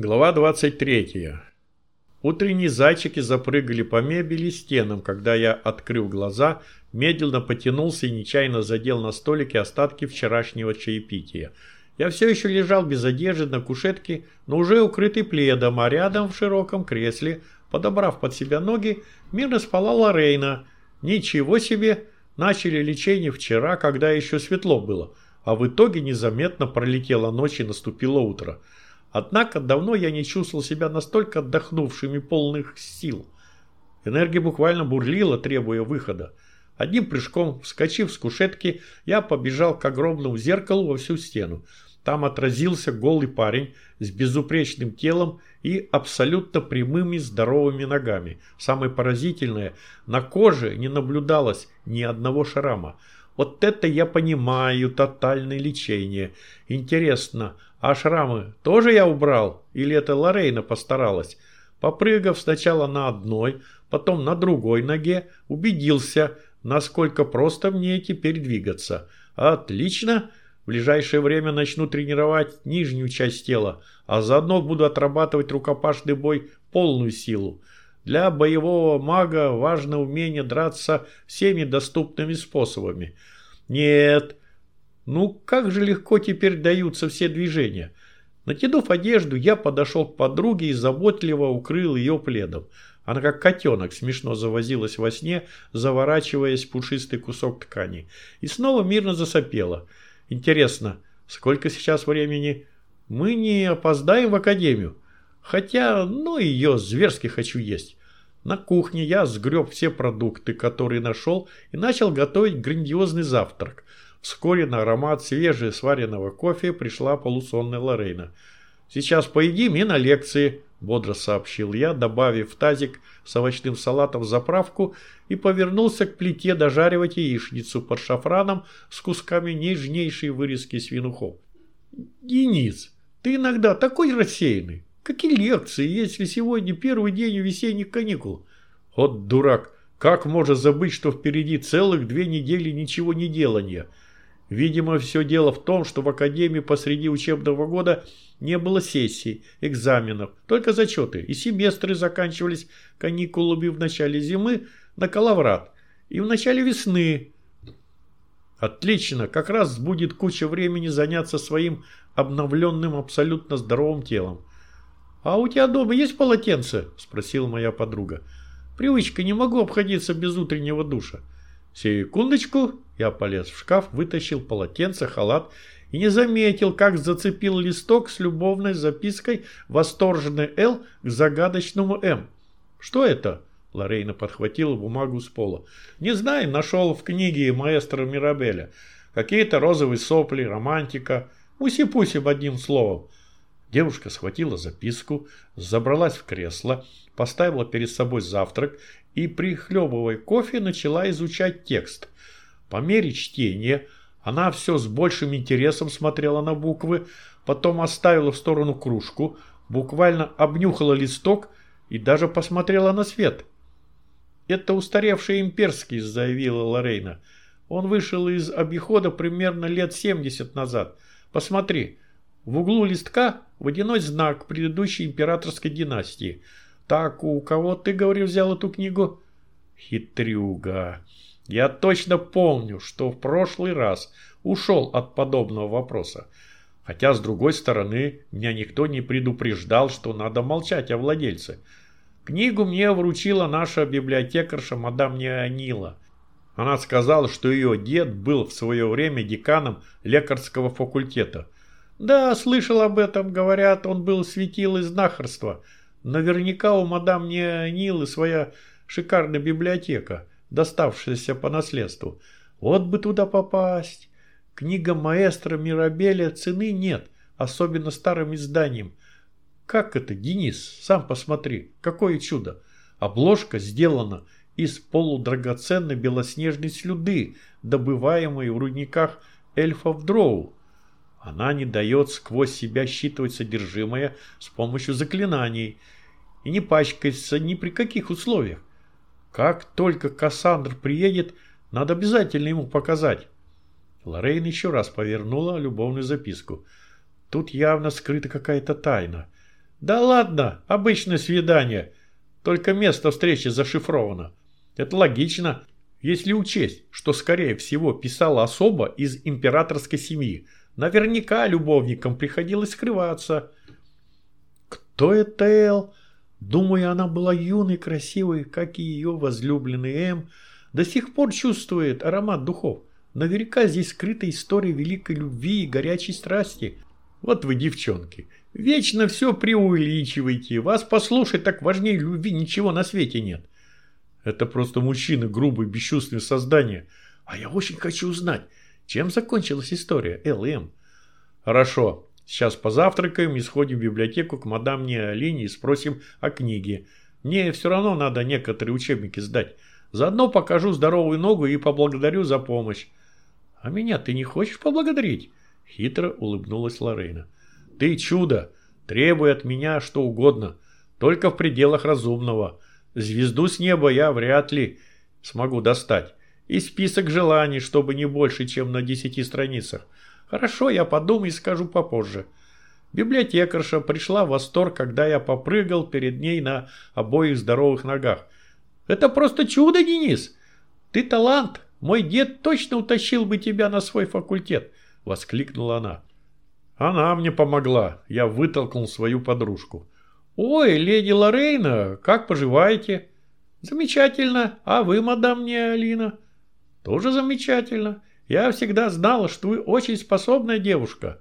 Глава 23. Утренние зайчики запрыгали по мебели и стенам, когда я, открыл глаза, медленно потянулся и нечаянно задел на столике остатки вчерашнего чаепития. Я все еще лежал без одежды на кушетке, но уже укрытый пледом, а рядом в широком кресле, подобрав под себя ноги, мирно спала Лорейна. Ничего себе! Начали лечение вчера, когда еще светло было, а в итоге незаметно пролетела ночь и наступило утро. Однако давно я не чувствовал себя настолько отдохнувшим и полных сил. Энергия буквально бурлила, требуя выхода. Одним прыжком, вскочив с кушетки, я побежал к огромному зеркалу во всю стену. Там отразился голый парень с безупречным телом и абсолютно прямыми здоровыми ногами. Самое поразительное, на коже не наблюдалось ни одного шрама. Вот это я понимаю, тотальное лечение. Интересно, а шрамы тоже я убрал? Или это Лорейна постаралась? Попрыгав сначала на одной, потом на другой ноге, убедился, насколько просто мне теперь двигаться. Отлично! В ближайшее время начну тренировать нижнюю часть тела, а заодно буду отрабатывать рукопашный бой полную силу. Для боевого мага важно умение драться всеми доступными способами. Нет, ну как же легко теперь даются все движения. Натянув одежду, я подошел к подруге и заботливо укрыл ее пледом. Она как котенок смешно завозилась во сне, заворачиваясь в пушистый кусок ткани. И снова мирно засопела. Интересно, сколько сейчас времени? Мы не опоздаем в академию. Хотя, ну ее зверски хочу есть. На кухне я сгреб все продукты, которые нашел, и начал готовить грандиозный завтрак. Вскоре на аромат свежего сваренного кофе пришла полусонная Лорейна. «Сейчас поедим и на лекции», – бодро сообщил я, добавив в тазик с овощным салатом заправку и повернулся к плите дожаривать яичницу под шафраном с кусками нежнейшей вырезки свинухов. «Денис, ты иногда такой рассеянный. Какие лекции, если сегодня первый день весенних каникул? Вот дурак, как может забыть, что впереди целых две недели ничего не делания? Видимо, все дело в том, что в академии посреди учебного года не было сессий, экзаменов, только зачеты, и семестры заканчивались каникулами в начале зимы на Калаврат и в начале весны. Отлично, как раз будет куча времени заняться своим обновленным абсолютно здоровым телом. «А у тебя дома есть полотенце?» – спросила моя подруга. «Привычка, не могу обходиться без утреннего душа». «Секундочку!» – я полез в шкаф, вытащил полотенце, халат и не заметил, как зацепил листок с любовной запиской «Восторженный Л» к загадочному М. «Что это?» – Лорейна подхватила бумагу с пола. «Не знаю, нашел в книге маэстро Мирабеля. Какие-то розовые сопли, романтика. Уси-пуси одним словом. Девушка схватила записку, забралась в кресло, поставила перед собой завтрак и, прихлебывая кофе, начала изучать текст. По мере чтения она все с большим интересом смотрела на буквы, потом оставила в сторону кружку, буквально обнюхала листок и даже посмотрела на свет. «Это устаревший имперский», – заявила Лорейна. «Он вышел из обихода примерно лет 70 назад. Посмотри». В углу листка водяной знак предыдущей императорской династии. Так, у кого ты, говорил, взял эту книгу? Хитрюга. Я точно помню, что в прошлый раз ушел от подобного вопроса. Хотя, с другой стороны, меня никто не предупреждал, что надо молчать о владельце. Книгу мне вручила наша библиотекарша мадам Неонила. Она сказала, что ее дед был в свое время деканом лекарского факультета – «Да, слышал об этом, говорят, он был светил из знахарства. Наверняка у мадам Неонилы своя шикарная библиотека, доставшаяся по наследству. Вот бы туда попасть. Книга маэстро Мирабеля цены нет, особенно старым изданием. Как это, Денис? Сам посмотри, какое чудо. Обложка сделана из полудрагоценной белоснежной слюды, добываемой в рудниках эльфов Дроу. Она не дает сквозь себя считывать содержимое с помощью заклинаний и не пачкается ни при каких условиях. Как только Кассандр приедет, надо обязательно ему показать. Лоррейн еще раз повернула любовную записку. Тут явно скрыта какая-то тайна. Да ладно, обычное свидание. Только место встречи зашифровано. Это логично, если учесть, что скорее всего писала особа из императорской семьи. Наверняка любовникам приходилось скрываться. Кто это Эл? Думаю, она была юной, красивой, как и ее возлюбленный М. До сих пор чувствует аромат духов. Наверняка здесь скрыта история великой любви и горячей страсти. Вот вы, девчонки, вечно все преувеличиваете. Вас послушать так важнее любви ничего на свете нет. Это просто мужчины, грубые, бесчувственные создания. А я очень хочу узнать, чем закончилась история ЛМ. Хорошо, сейчас позавтракаем и сходим в библиотеку к мадам Неолине и спросим о книге. Мне все равно надо некоторые учебники сдать. Заодно покажу здоровую ногу и поблагодарю за помощь. А меня ты не хочешь поблагодарить? Хитро улыбнулась Лорейна. Ты чудо! Требуй от меня что угодно, только в пределах разумного. Звезду с неба я вряд ли смогу достать. И список желаний, чтобы не больше, чем на десяти страницах. Хорошо, я подумаю и скажу попозже. Библиотекарша пришла в восторг, когда я попрыгал перед ней на обоих здоровых ногах. «Это просто чудо, Денис! Ты талант! Мой дед точно утащил бы тебя на свой факультет!» – воскликнула она. Она мне помогла. Я вытолкнул свою подружку. «Ой, леди Лорейна, как поживаете?» «Замечательно. А вы, мадам Неолина?» «Тоже замечательно. Я всегда знала, что вы очень способная девушка».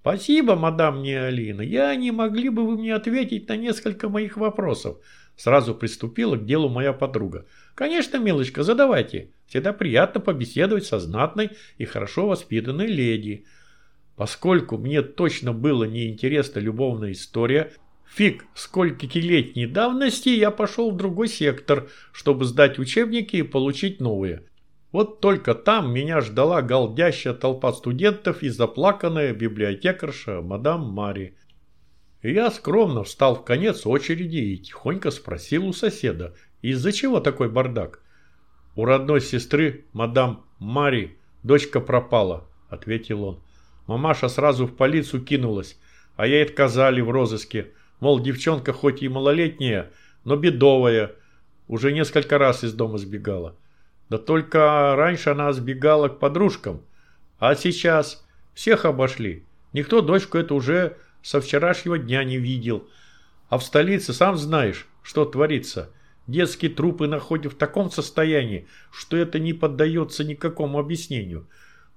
«Спасибо, мадам Неолина. Я не могли бы вы мне ответить на несколько моих вопросов?» Сразу приступила к делу моя подруга. «Конечно, милочка, задавайте. Всегда приятно побеседовать со знатной и хорошо воспитанной леди». Поскольку мне точно было неинтересна любовная история, фиг скольких-летней давности я пошел в другой сектор, чтобы сдать учебники и получить новые. Вот только там меня ждала голдящая толпа студентов и заплаканная библиотекарша мадам Мари. И я скромно встал в конец очереди и тихонько спросил у соседа, из-за чего такой бардак? У родной сестры, мадам Мари, дочка пропала, ответил он. Мамаша сразу в полицию кинулась, а ей отказали в розыске. Мол, девчонка хоть и малолетняя, но бедовая. Уже несколько раз из дома сбегала. Да только раньше она сбегала к подружкам. А сейчас всех обошли. Никто дочку эту уже со вчерашнего дня не видел. А в столице сам знаешь, что творится. Детские трупы находят в таком состоянии, что это не поддается никакому объяснению.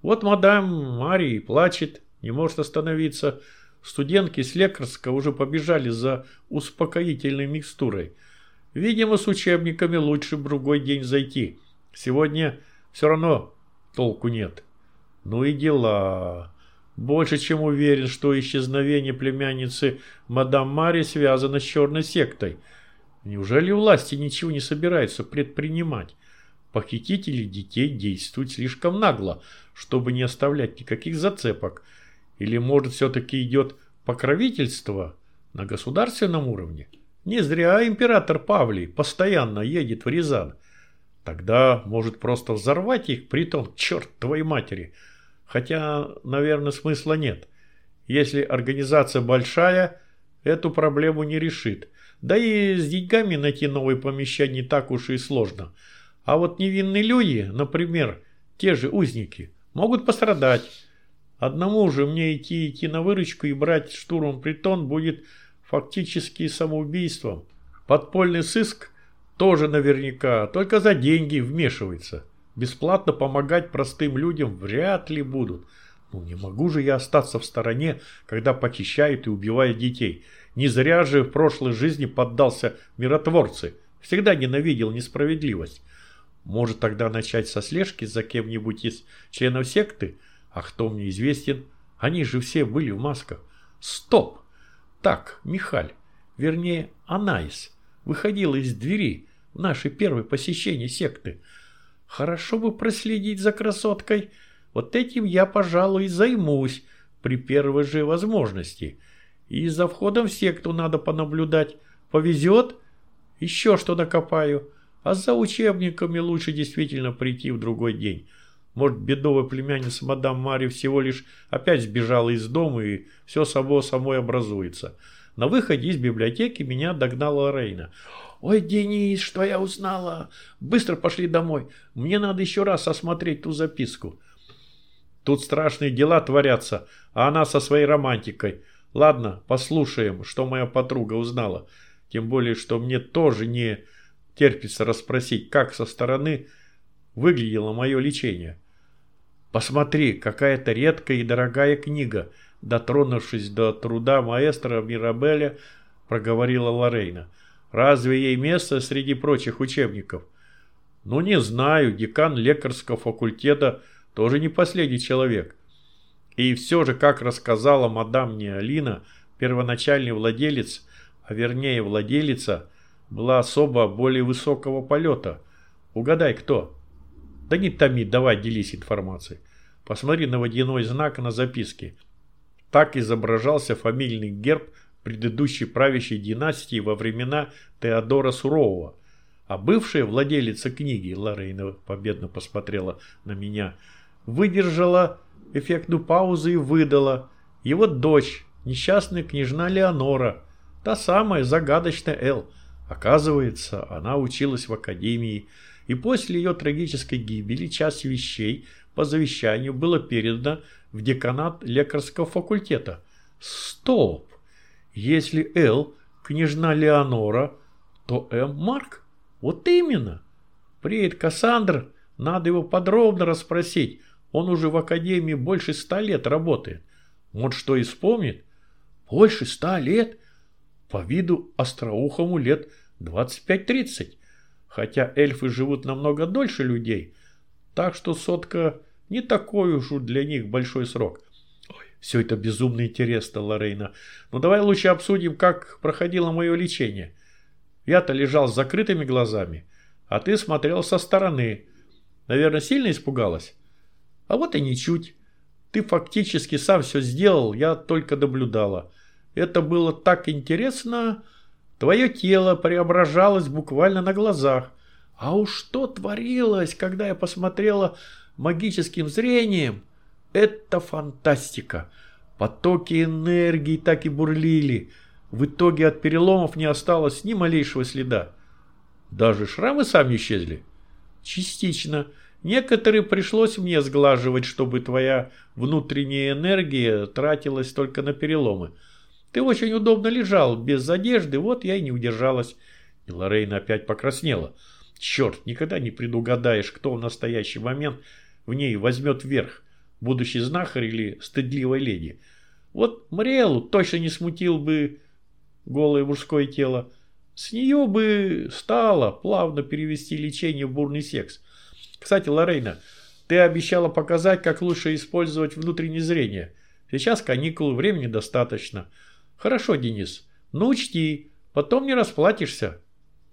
Вот мадам Марии плачет, не может остановиться. Студентки с лекарска уже побежали за успокоительной микстурой. Видимо, с учебниками лучше в другой день зайти. Сегодня все равно толку нет. Ну и дела. Больше чем уверен, что исчезновение племянницы мадам Мари связано с черной сектой. Неужели власти ничего не собираются предпринимать? Похитители детей действуют слишком нагло, чтобы не оставлять никаких зацепок. Или, может, все-таки идет покровительство на государственном уровне? Не зря император Павлий постоянно едет в Рязань. Тогда может просто взорвать их притон черт твоей матери. Хотя, наверное, смысла нет. Если организация большая, эту проблему не решит. Да и с деньгами найти новое помещение не так уж и сложно. А вот невинные люди, например, те же узники, могут пострадать. Одному же мне идти идти на выручку и брать штурмом притон будет фактически самоубийством. Подпольный сыск тоже наверняка, только за деньги вмешивается. Бесплатно помогать простым людям вряд ли будут. Ну не могу же я остаться в стороне, когда похищают и убивают детей. Не зря же в прошлой жизни поддался миротворцы. Всегда ненавидел несправедливость. Может тогда начать со слежки за кем-нибудь из членов секты? А кто мне известен? Они же все были в масках. Стоп! Так, Михаль, вернее, Анаис, выходила из двери в наше первое посещение секты. Хорошо бы проследить за красоткой. Вот этим я, пожалуй, займусь при первой же возможности. И за входом в секту надо понаблюдать. Повезет, еще что накопаю. А за учебниками лучше действительно прийти в другой день. Может, бедовая племянница мадам Мари всего лишь опять сбежала из дома и все само самой образуется. На выходе из библиотеки меня догнала Рейна. «Ой, Денис, что я узнала? Быстро пошли домой. Мне надо еще раз осмотреть ту записку». Тут страшные дела творятся, а она со своей романтикой. Ладно, послушаем, что моя подруга узнала. Тем более, что мне тоже не терпится расспросить, как со стороны выглядело мое лечение. Посмотри, какая-то редкая и дорогая книга. Дотронувшись до труда маэстро Мирабеля, проговорила Лорейна. Разве ей место среди прочих учебников? Ну, не знаю, декан лекарского факультета тоже не последний человек. И все же, как рассказала мадам мне первоначальный владелец, а вернее владелица, была особо более высокого полета. Угадай, кто? Да не томи, давай делись информацией. Посмотри на водяной знак на записке. Так изображался фамильный герб предыдущей правящей династии во времена Теодора Сурового. А бывшая владелица книги, Лорейна победно посмотрела на меня, выдержала эффектную паузу и выдала. Его дочь, несчастная княжна Леонора, та самая загадочная Эл. Оказывается, она училась в академии, и после ее трагической гибели часть вещей по завещанию было передано в деканат лекарского факультета. Стоп! Если Л княжна Леонора, то М Марк? Вот именно! Приедет Кассандр, надо его подробно расспросить. Он уже в академии больше ста лет работает. Вот что и вспомнит. Больше ста лет? По виду остроухому лет 25-30. Хотя эльфы живут намного дольше людей. Так что сотка не такой уж для них большой срок. Ой, все это безумно интересно, Лорейна. Ну давай лучше обсудим, как проходило мое лечение. Я-то лежал с закрытыми глазами, а ты смотрел со стороны. Наверное, сильно испугалась? А вот и ничуть. Ты фактически сам все сделал, я только наблюдала. Это было так интересно. Твое тело преображалось буквально на глазах. А уж что творилось, когда я посмотрела магическим зрением – это фантастика. Потоки энергии так и бурлили. В итоге от переломов не осталось ни малейшего следа. Даже шрамы сами исчезли. Частично. Некоторые пришлось мне сглаживать, чтобы твоя внутренняя энергия тратилась только на переломы. Ты очень удобно лежал, без одежды, вот я и не удержалась. И Лорейна опять покраснела. Черт, никогда не предугадаешь, кто в настоящий момент в ней возьмет верх, будущий знахарь или стыдливая леди. Вот Мариэлу точно не смутил бы голое мужское тело. С нее бы стало плавно перевести лечение в бурный секс. Кстати, Лорейна, ты обещала показать, как лучше использовать внутреннее зрение. Сейчас каникулы, времени достаточно. Хорошо, Денис, но учти, потом не расплатишься.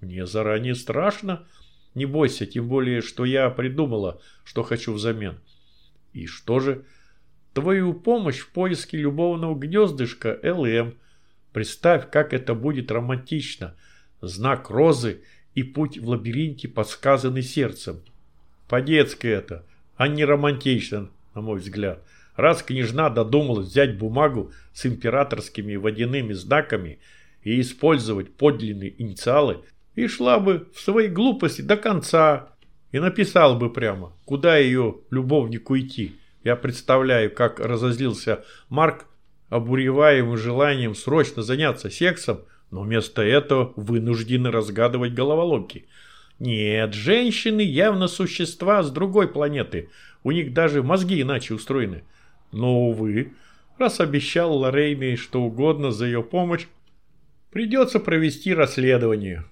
Мне заранее страшно. Не бойся, тем более, что я придумала, что хочу взамен. И что же? Твою помощь в поиске любовного гнездышка ЛМ. Представь, как это будет романтично. Знак розы и путь в лабиринте, подсказанный сердцем. По-детски это, а не романтично, на мой взгляд. Раз княжна додумалась взять бумагу с императорскими водяными знаками и использовать подлинные инициалы, и шла бы в своей глупости до конца и написал бы прямо, куда ее любовнику идти. Я представляю, как разозлился Марк, обуреваемый желанием срочно заняться сексом, но вместо этого вынуждены разгадывать головоломки. Нет, женщины явно существа с другой планеты, у них даже мозги иначе устроены. Но, увы, раз обещал Лорейне что угодно за ее помощь, придется провести расследование.